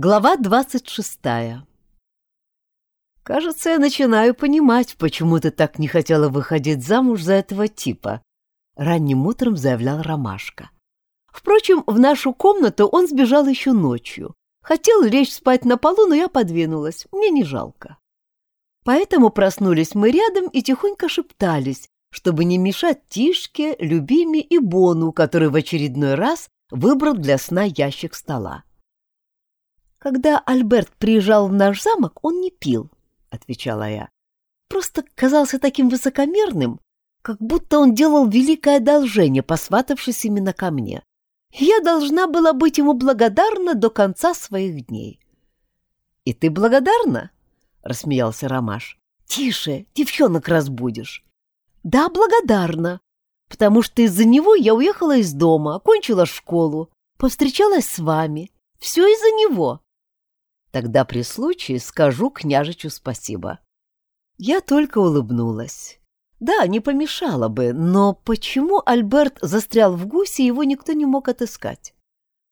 Глава двадцать шестая «Кажется, я начинаю понимать, почему ты так не хотела выходить замуж за этого типа», — ранним утром заявлял Ромашка. Впрочем, в нашу комнату он сбежал еще ночью. Хотел лечь спать на полу, но я подвинулась, мне не жалко. Поэтому проснулись мы рядом и тихонько шептались, чтобы не мешать Тишке, Любиме и Бону, который в очередной раз выбрал для сна ящик стола. «Когда Альберт приезжал в наш замок, он не пил», — отвечала я. «Просто казался таким высокомерным, как будто он делал великое одолжение, посватавшись именно ко мне. Я должна была быть ему благодарна до конца своих дней». «И ты благодарна?» — рассмеялся Ромаш. «Тише, девчонок разбудишь». «Да, благодарна, потому что из-за него я уехала из дома, окончила школу, повстречалась с вами. Все из-за него». Тогда при случае скажу княжичу спасибо. Я только улыбнулась. Да, не помешало бы, но почему Альберт застрял в гусе, его никто не мог отыскать?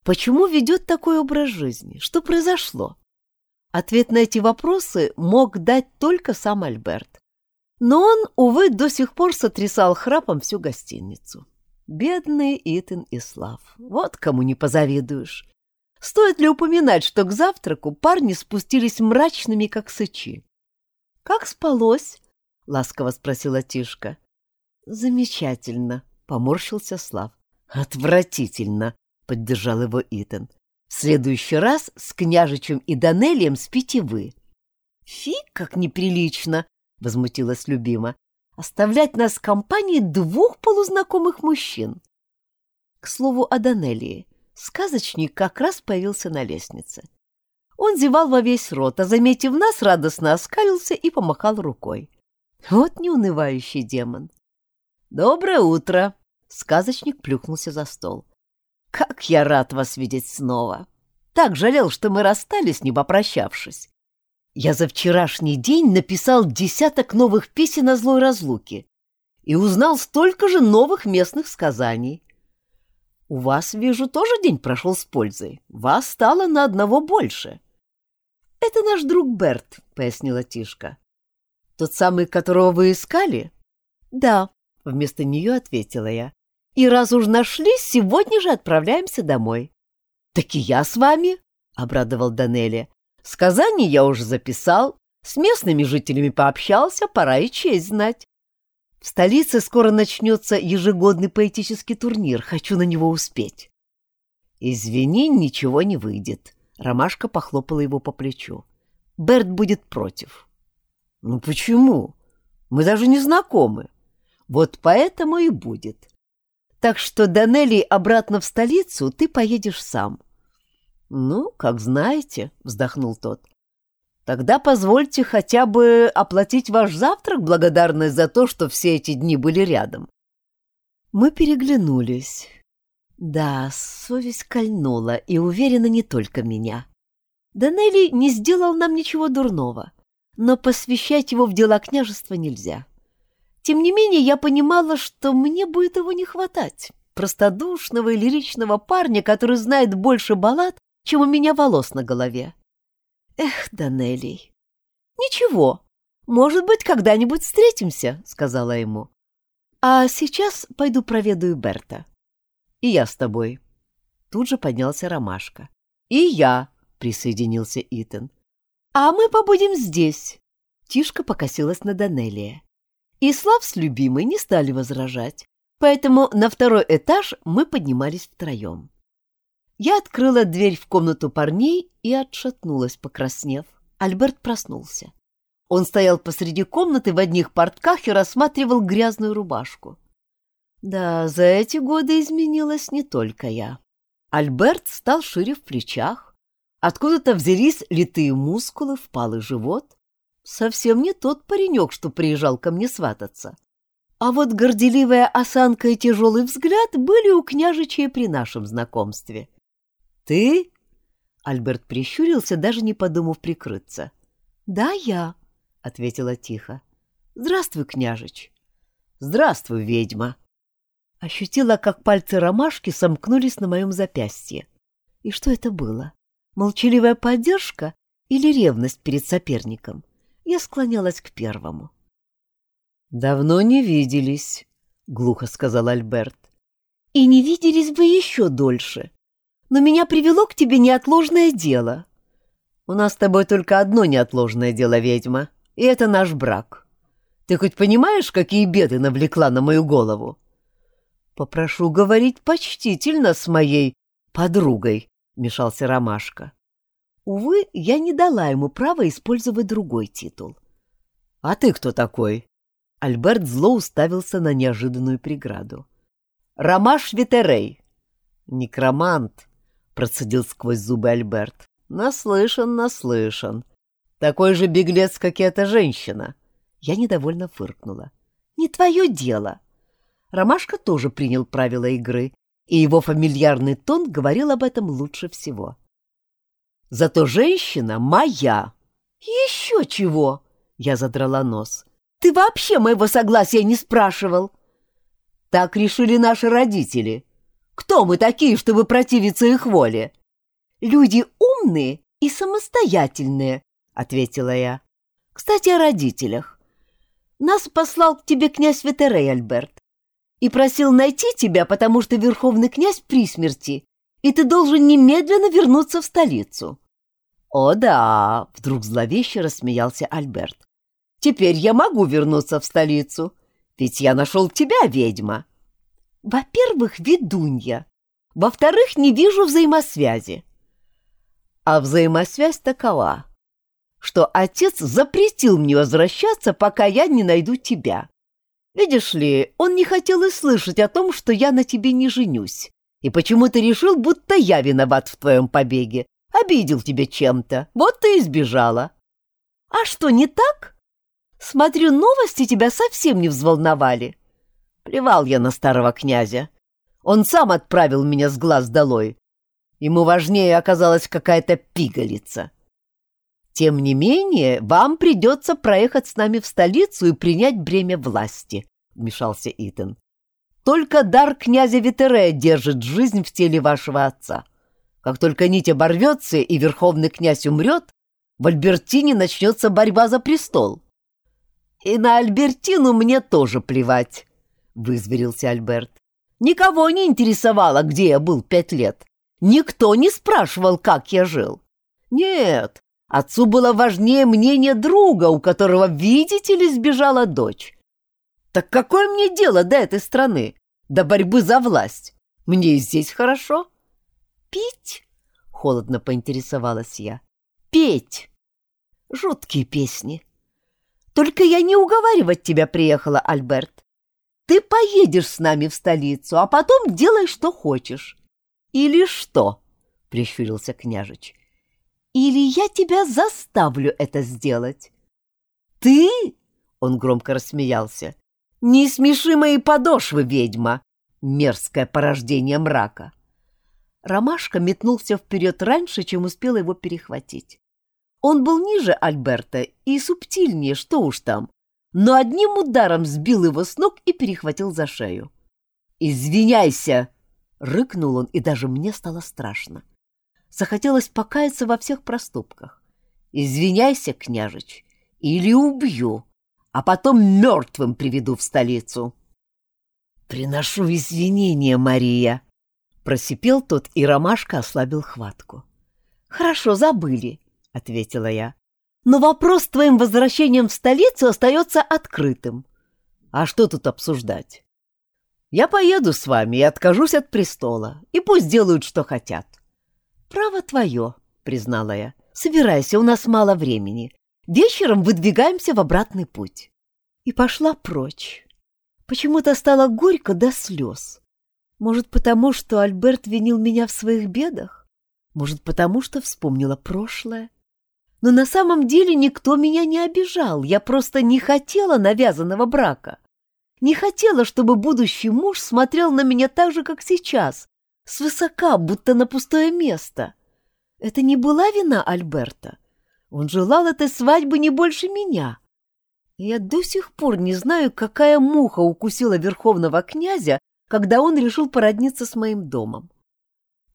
Почему ведет такой образ жизни? Что произошло? Ответ на эти вопросы мог дать только сам Альберт. Но он, увы, до сих пор сотрясал храпом всю гостиницу. Бедный Итан и Слав. Вот кому не позавидуешь. Стоит ли упоминать, что к завтраку парни спустились мрачными, как сычи? — Как спалось? — ласково спросила Тишка. — Замечательно, — поморщился Слав. — Отвратительно, — поддержал его Итан. — В следующий раз с княжичем и Данелием спите вы. — Фи, как неприлично, — возмутилась любима. — Оставлять нас в компании двух полузнакомых мужчин. К слову о Данелии. Сказочник как раз появился на лестнице. Он зевал во весь рот, а, заметив нас, радостно оскалился и помахал рукой. Вот неунывающий демон. «Доброе утро!» — сказочник плюхнулся за стол. «Как я рад вас видеть снова! Так жалел, что мы расстались, не попрощавшись. Я за вчерашний день написал десяток новых песен о злой разлуке и узнал столько же новых местных сказаний. У вас, вижу, тоже день прошел с пользой. Вас стало на одного больше. — Это наш друг Берт, — пояснила Тишка. — Тот самый, которого вы искали? — Да, — вместо нее ответила я. — И раз уж нашли, сегодня же отправляемся домой. — Так и я с вами, — обрадовал Данелия. — Сказание я уже записал, с местными жителями пообщался, пора и честь знать. В столице скоро начнется ежегодный поэтический турнир. Хочу на него успеть. Извини, ничего не выйдет. Ромашка похлопала его по плечу. Берт будет против. Ну почему? Мы даже не знакомы. Вот поэтому и будет. Так что до Нелли обратно в столицу ты поедешь сам. Ну, как знаете, вздохнул тот. Тогда позвольте хотя бы оплатить ваш завтрак, благодарность за то, что все эти дни были рядом. Мы переглянулись. Да, совесть кольнула, и уверена не только меня. Данелли не сделал нам ничего дурного, но посвящать его в дела княжества нельзя. Тем не менее, я понимала, что мне будет его не хватать. Простодушного и лиричного парня, который знает больше баллад, чем у меня волос на голове. Эх, Данелий. Ничего, может быть, когда-нибудь встретимся, сказала ему. А сейчас пойду проведаю Берта. И я с тобой. Тут же поднялся Ромашка. И я, присоединился Итан. А мы побудем здесь. Тишка покосилась на Данелия. И Слав с любимой не стали возражать, поэтому на второй этаж мы поднимались втроем. Я открыла дверь в комнату парней и отшатнулась, покраснев. Альберт проснулся. Он стоял посреди комнаты в одних портках и рассматривал грязную рубашку. Да, за эти годы изменилась не только я. Альберт стал шире в плечах. Откуда-то взялись литые мускулы, впалый живот. Совсем не тот паренек, что приезжал ко мне свататься. А вот горделивая осанка и тяжелый взгляд были у княжича при нашем знакомстве. «Ты?» Альберт прищурился, даже не подумав прикрыться. «Да, я», — ответила тихо. «Здравствуй, княжич». «Здравствуй, ведьма». Ощутила, как пальцы ромашки сомкнулись на моем запястье. И что это было? Молчаливая поддержка или ревность перед соперником? Я склонялась к первому. «Давно не виделись», — глухо сказал Альберт. «И не виделись бы еще дольше. Но меня привело к тебе неотложное дело». «У нас с тобой только одно неотложное дело, ведьма, и это наш брак. Ты хоть понимаешь, какие беды навлекла на мою голову?» «Попрошу говорить почтительно с моей подругой», — мешался Ромашка. Увы, я не дала ему права использовать другой титул. «А ты кто такой?» Альберт зло уставился на неожиданную преграду. «Ромаш Витерей!» «Некромант!» — процедил сквозь зубы Альберт. «Наслышан, наслышан. Такой же беглец, как и эта женщина!» Я недовольно фыркнула. «Не твое дело!» Ромашка тоже принял правила игры, и его фамильярный тон говорил об этом лучше всего. «Зато женщина моя!» «Еще чего!» — я задрала нос. Ты вообще моего согласия не спрашивал. Так решили наши родители. Кто мы такие, чтобы противиться их воле? Люди умные и самостоятельные, ответила я. Кстати, о родителях. Нас послал к тебе князь Ветерей, Альберт, и просил найти тебя, потому что верховный князь при смерти, и ты должен немедленно вернуться в столицу. О да, вдруг зловеще рассмеялся Альберт. Теперь я могу вернуться в столицу, ведь я нашел тебя, ведьма. Во-первых, ведунья. Во-вторых, не вижу взаимосвязи. А взаимосвязь такова, что отец запретил мне возвращаться, пока я не найду тебя. Видишь ли, он не хотел и слышать о том, что я на тебе не женюсь, и почему-то решил, будто я виноват в твоем побеге, обидел тебя чем-то, вот ты и сбежала. А что, не так? Смотрю, новости тебя совсем не взволновали. Плевал я на старого князя. Он сам отправил меня с глаз долой. Ему важнее оказалась какая-то пигалица. Тем не менее, вам придется проехать с нами в столицу и принять бремя власти, — вмешался Итан. Только дар князя Витерея держит жизнь в теле вашего отца. Как только нить оборвется и верховный князь умрет, в Альбертине начнется борьба за престол. «И на Альбертину мне тоже плевать», — вызверился Альберт. «Никого не интересовало, где я был пять лет. Никто не спрашивал, как я жил. Нет, отцу было важнее мнение друга, у которого, видите ли, сбежала дочь. Так какое мне дело до этой страны, до борьбы за власть? Мне здесь хорошо». «Пить?» — холодно поинтересовалась я. «Петь!» Жуткие песни. Только я не уговаривать тебя приехала, Альберт. Ты поедешь с нами в столицу, а потом делай, что хочешь. Или что? — прищурился княжич. Или я тебя заставлю это сделать. Ты? — он громко рассмеялся. Не смеши мои подошвы, ведьма, мерзкое порождение мрака. Ромашка метнулся вперед раньше, чем успел его перехватить. Он был ниже Альберта и субтильнее, что уж там, но одним ударом сбил его с ног и перехватил за шею. «Извиняйся!» — рыкнул он, и даже мне стало страшно. Захотелось покаяться во всех проступках. «Извиняйся, княжич, или убью, а потом мертвым приведу в столицу». «Приношу извинения, Мария!» — просипел тот, и ромашка ослабил хватку. «Хорошо, забыли ответила я. Но вопрос с твоим возвращением в столицу остается открытым. А что тут обсуждать? Я поеду с вами и откажусь от престола, и пусть делают, что хотят. Право твое, признала я. Собирайся, у нас мало времени. Вечером выдвигаемся в обратный путь. И пошла прочь. Почему-то стало горько до слез. Может, потому, что Альберт винил меня в своих бедах? Может, потому, что вспомнила прошлое? Но на самом деле никто меня не обижал, я просто не хотела навязанного брака. Не хотела, чтобы будущий муж смотрел на меня так же, как сейчас, свысока, будто на пустое место. Это не была вина Альберта. Он желал этой свадьбы не больше меня. я до сих пор не знаю, какая муха укусила верховного князя, когда он решил породниться с моим домом.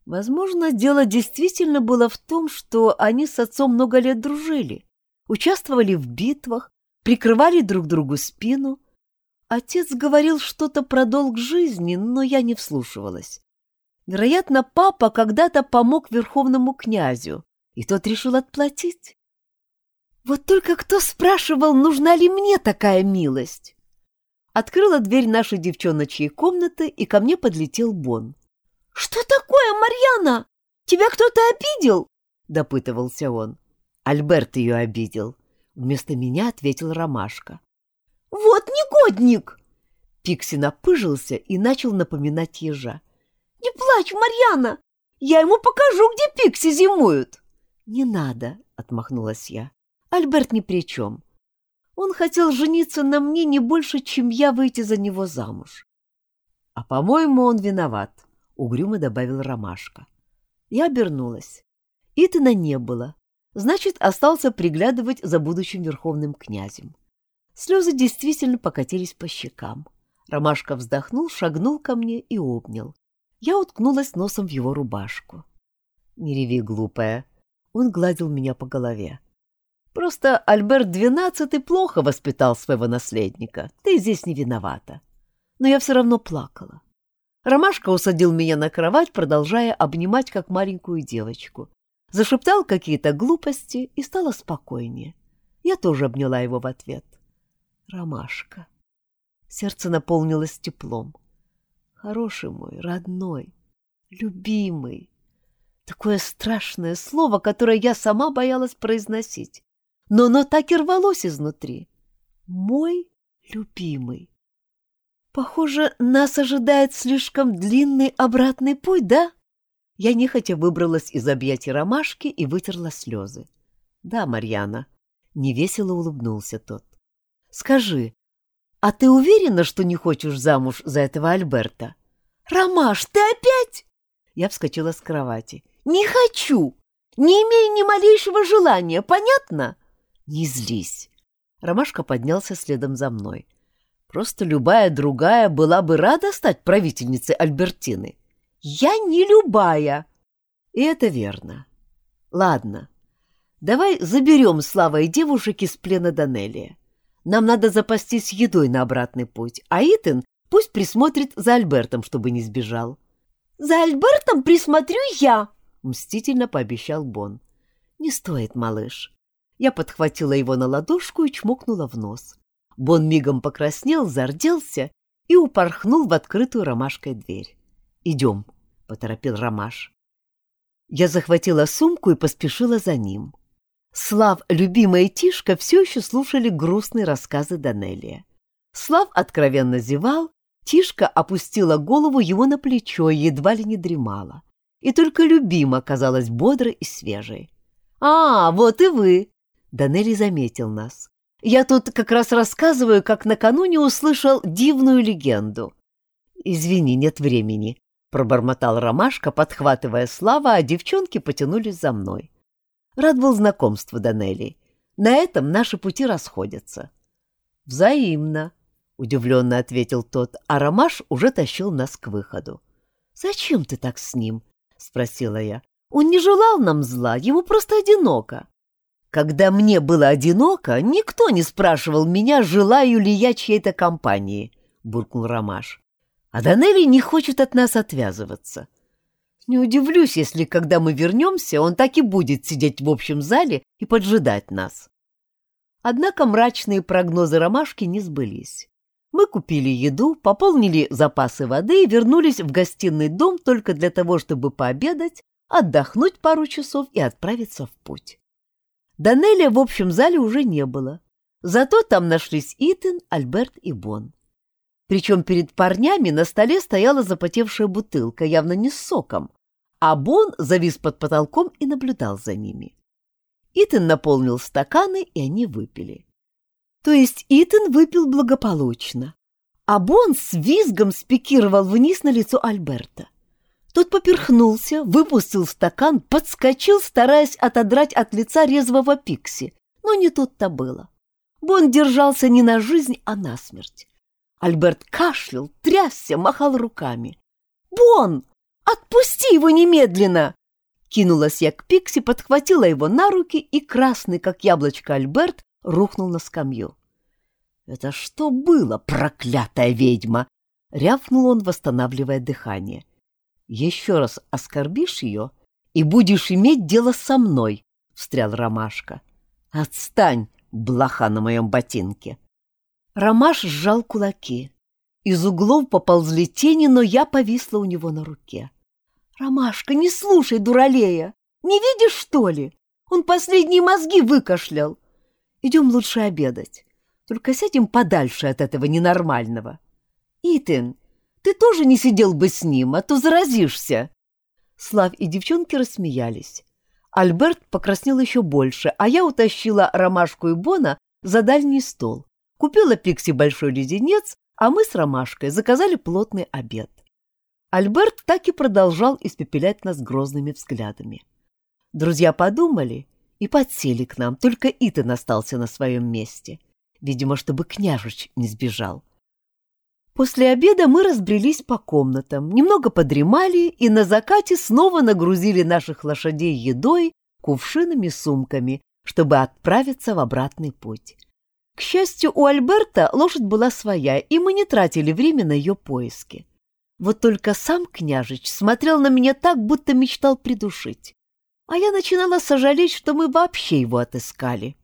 Возможно, дело действительно было в том, что они с отцом много лет дружили, участвовали в битвах, прикрывали друг другу спину. Отец говорил что-то про долг жизни, но я не вслушивалась. Вероятно, папа когда-то помог верховному князю, и тот решил отплатить. Вот только кто спрашивал, нужна ли мне такая милость? Открыла дверь нашей девчоночьей комнаты, и ко мне подлетел Бон. — Что такое, Марьяна? Тебя кто-то обидел? — допытывался он. Альберт ее обидел. Вместо меня ответил Ромашка. — Вот негодник! Пикси напыжился и начал напоминать ежа. — Не плачь, Марьяна! Я ему покажу, где Пикси зимуют! — Не надо, — отмахнулась я. Альберт ни при чем. Он хотел жениться на мне не больше, чем я выйти за него замуж. — А, по-моему, он виноват, — угрюмо добавил Ромашка. Я обернулась. Итана не было. Значит, остался приглядывать за будущим верховным князем. Слезы действительно покатились по щекам. Ромашка вздохнул, шагнул ко мне и обнял. Я уткнулась носом в его рубашку. — Не реви, глупая. Он гладил меня по голове. — Просто Альберт XII плохо воспитал своего наследника. Ты здесь не виновата. Но я все равно плакала. Ромашка усадил меня на кровать, продолжая обнимать как маленькую девочку. Зашептал какие-то глупости и стало спокойнее. Я тоже обняла его в ответ. Ромашка. Сердце наполнилось теплом. Хороший мой, родной, любимый. Такое страшное слово, которое я сама боялась произносить но оно так и рвалось изнутри. Мой любимый. Похоже, нас ожидает слишком длинный обратный путь, да? Я нехотя выбралась из объятий ромашки и вытерла слезы. Да, Марьяна, невесело улыбнулся тот. Скажи, а ты уверена, что не хочешь замуж за этого Альберта? Ромаш, ты опять? Я вскочила с кровати. Не хочу! Не имею ни малейшего желания, понятно? Не злись. Ромашка поднялся следом за мной. Просто любая другая была бы рада стать правительницей Альбертины. Я не любая. И это верно. Ладно, давай заберем Слава и девушек из плена Данелия. Нам надо запастись едой на обратный путь, а Итан пусть присмотрит за Альбертом, чтобы не сбежал. — За Альбертом присмотрю я! — мстительно пообещал Бон. — Не стоит, малыш. Я подхватила его на ладошку и чмокнула в нос. Бон мигом покраснел, зарделся и упорхнул в открытую ромашкой дверь. «Идем», — поторопил Ромаш. Я захватила сумку и поспешила за ним. Слав, любимая Тишка все еще слушали грустные рассказы Данелия. Слав откровенно зевал, Тишка опустила голову его на плечо и едва ли не дремала. И только любима казалась бодрой и свежей. «А, вот и вы!» Данели заметил нас. Я тут как раз рассказываю, как накануне услышал дивную легенду. Извини, нет времени, пробормотал Ромашка, подхватывая слава, а девчонки потянулись за мной. Рад был знакомству, Данели. На этом наши пути расходятся. Взаимно, удивленно ответил тот, а Ромаш уже тащил нас к выходу. Зачем ты так с ним? спросила я. Он не желал нам зла, ему просто одиноко. Когда мне было одиноко, никто не спрашивал меня, желаю ли я чьей-то компании, — буркнул Ромаш. А Данелли не хочет от нас отвязываться. Не удивлюсь, если, когда мы вернемся, он так и будет сидеть в общем зале и поджидать нас. Однако мрачные прогнозы Ромашки не сбылись. Мы купили еду, пополнили запасы воды и вернулись в гостиный дом только для того, чтобы пообедать, отдохнуть пару часов и отправиться в путь. Данелия в общем зале уже не было. Зато там нашлись Итан, Альберт и Бон. Причем перед парнями на столе стояла запотевшая бутылка, явно не с соком, а Бон завис под потолком и наблюдал за ними. Итан наполнил стаканы, и они выпили. То есть Итан выпил благополучно, а Бон с визгом спикировал вниз на лицо Альберта. Тот поперхнулся, выпустил стакан, подскочил, стараясь отодрать от лица резвого Пикси. Но не тут-то было. Бон держался не на жизнь, а на смерть. Альберт кашлял, трясся, махал руками. «Бон! Отпусти его немедленно!» Кинулась я к Пикси, подхватила его на руки, и красный, как яблочко Альберт, рухнул на скамью. «Это что было, проклятая ведьма?» — рявкнул он, восстанавливая дыхание. «Еще раз оскорбишь ее, и будешь иметь дело со мной», — встрял Ромашка. «Отстань, блоха на моем ботинке!» Ромаш сжал кулаки. Из углов поползли тени, но я повисла у него на руке. «Ромашка, не слушай дуралея! Не видишь, что ли? Он последние мозги выкашлял. Идем лучше обедать. Только сядем подальше от этого ненормального. Итан, ты тоже не сидел бы с ним, а то заразишься!» Слав и девчонки рассмеялись. Альберт покраснел еще больше, а я утащила Ромашку и Бона за дальний стол. Купила Пикси большой леденец, а мы с Ромашкой заказали плотный обед. Альберт так и продолжал испепелять нас грозными взглядами. Друзья подумали и подсели к нам, только Итан остался на своем месте, видимо, чтобы княжич не сбежал. После обеда мы разбрелись по комнатам, немного подремали и на закате снова нагрузили наших лошадей едой, кувшинами, сумками, чтобы отправиться в обратный путь. К счастью, у Альберта лошадь была своя, и мы не тратили время на ее поиски. Вот только сам княжич смотрел на меня так, будто мечтал придушить. А я начинала сожалеть, что мы вообще его отыскали.